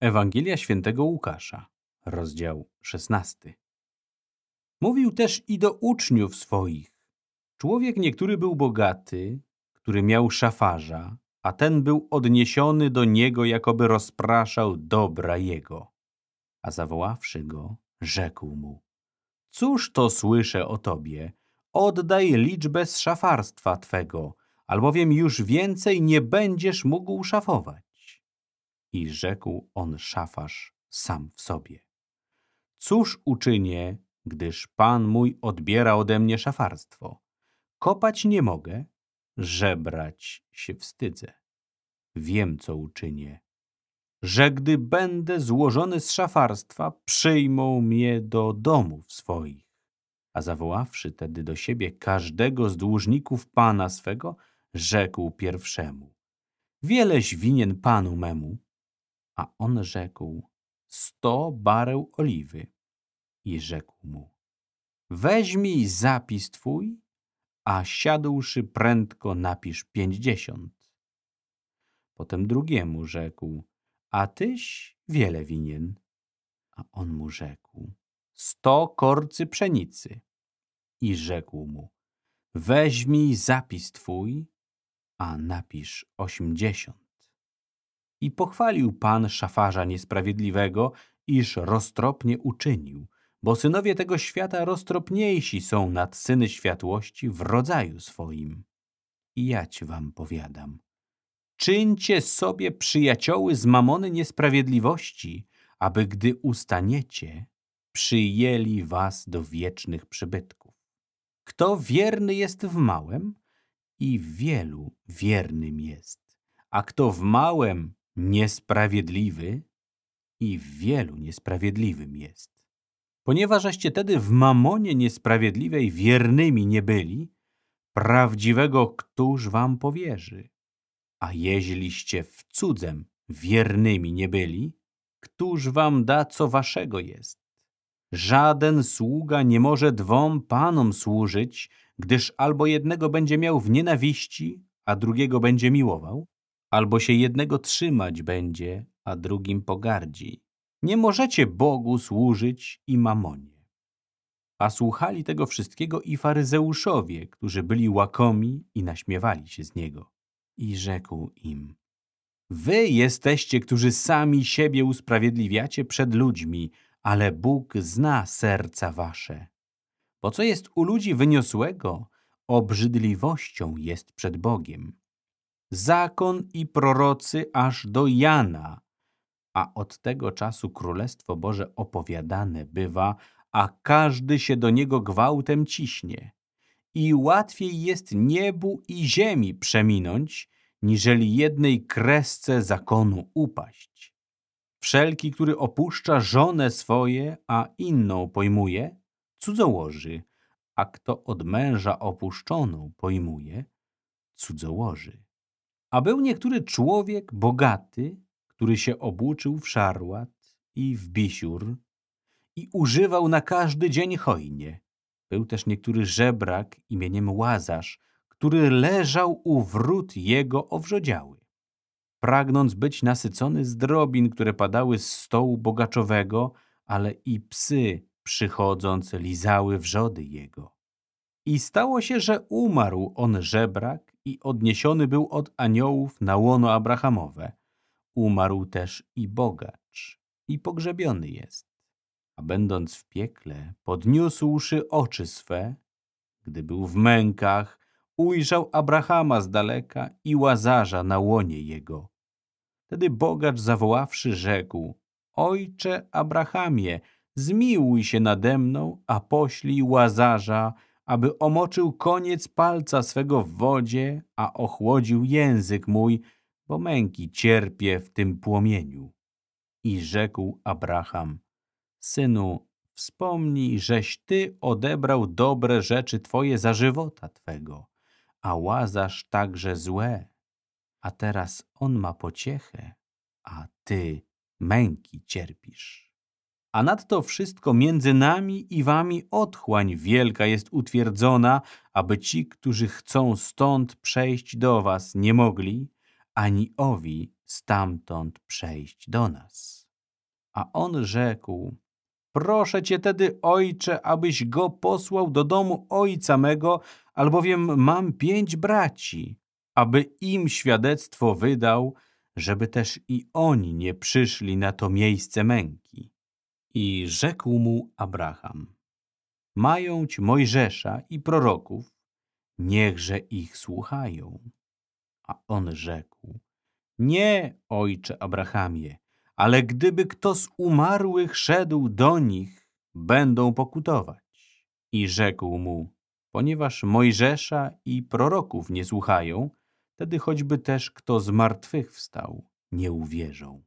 Ewangelia świętego Łukasza, rozdział 16. Mówił też i do uczniów swoich. Człowiek niektóry był bogaty, który miał szafarza, a ten był odniesiony do niego, jakoby rozpraszał dobra jego. A zawoławszy go, rzekł mu, cóż to słyszę o tobie? Oddaj liczbę z szafarstwa twego, albowiem już więcej nie będziesz mógł szafować. I rzekł on szafarz sam w sobie. Cóż uczynię, gdyż Pan mój odbiera ode mnie szafarstwo? Kopać nie mogę, żebrać się wstydzę. Wiem, co uczynię, że gdy będę złożony z szafarstwa, przyjmą mnie do domów swoich. A zawoławszy tedy do siebie każdego z dłużników Pana swego, rzekł pierwszemu. Wieleś winien Panu memu, a on rzekł, sto bareł oliwy. I rzekł mu, weźmij zapis twój, a siadłszy prędko napisz pięćdziesiąt. Potem drugiemu rzekł, a tyś wiele winien. A on mu rzekł, sto korcy pszenicy. I rzekł mu, weźmij zapis twój, a napisz osiemdziesiąt. I pochwalił Pan szafarza niesprawiedliwego, iż roztropnie uczynił, bo synowie tego świata roztropniejsi są nad syny światłości w rodzaju swoim. I ja ci wam powiadam, czyńcie sobie przyjacioły z mamony niesprawiedliwości, aby gdy ustaniecie, przyjęli was do wiecznych przybytków. Kto wierny jest w małym i wielu wiernym jest, a kto w małym niesprawiedliwy i w wielu niesprawiedliwym jest. Ponieważście tedy w mamonie niesprawiedliwej wiernymi nie byli, prawdziwego któż wam powierzy? A jeźliście w cudzem wiernymi nie byli, któż wam da co waszego jest? Żaden sługa nie może dwom panom służyć, gdyż albo jednego będzie miał w nienawiści, a drugiego będzie miłował, albo się jednego trzymać będzie, a drugim pogardzi. Nie możecie Bogu służyć i mamonie. A słuchali tego wszystkiego i faryzeuszowie, którzy byli łakomi i naśmiewali się z Niego. I rzekł im, Wy jesteście, którzy sami siebie usprawiedliwiacie przed ludźmi, ale Bóg zna serca wasze. Bo co jest u ludzi wyniosłego, obrzydliwością jest przed Bogiem zakon i prorocy aż do Jana, a od tego czasu Królestwo Boże opowiadane bywa, a każdy się do niego gwałtem ciśnie. I łatwiej jest niebu i ziemi przeminąć, niżeli jednej kresce zakonu upaść. Wszelki, który opuszcza żonę swoje, a inną pojmuje, cudzołoży, a kto od męża opuszczoną pojmuje, cudzołoży. A był niektóry człowiek bogaty, który się obłuczył w szarłat i w bisiur i używał na każdy dzień hojnie. Był też niektóry żebrak imieniem Łazarz, który leżał u wrót jego owrzodziały. Pragnąc być nasycony z drobin, które padały z stołu bogaczowego, ale i psy przychodząc lizały wrzody jego. I stało się, że umarł on żebrak i odniesiony był od aniołów na łono Abrahamowe. Umarł też i bogacz i pogrzebiony jest. A będąc w piekle, podniósłszy oczy swe, gdy był w mękach, ujrzał Abrahama z daleka i Łazarza na łonie jego. Wtedy bogacz zawoławszy rzekł, Ojcze Abrahamie, zmiłuj się nade mną, a poślij Łazarza, aby omoczył koniec palca swego w wodzie, a ochłodził język mój, bo męki cierpię w tym płomieniu. I rzekł Abraham, synu, wspomnij, żeś ty odebrał dobre rzeczy twoje za żywota twego, a Łazarz także złe. A teraz on ma pociechę, a ty męki cierpisz. A nadto wszystko między nami i wami otchłań wielka jest utwierdzona, aby ci, którzy chcą stąd przejść do was, nie mogli, ani owi stamtąd przejść do nas. A on rzekł, proszę cię tedy, ojcze, abyś go posłał do domu ojca mego, albowiem mam pięć braci, aby im świadectwo wydał, żeby też i oni nie przyszli na to miejsce męki. I rzekł mu Abraham, mająć Mojżesza i proroków, niechże ich słuchają. A on rzekł, nie, ojcze Abrahamie, ale gdyby kto z umarłych szedł do nich, będą pokutować. I rzekł mu, ponieważ Mojżesza i proroków nie słuchają, wtedy choćby też kto z martwych wstał, nie uwierzą.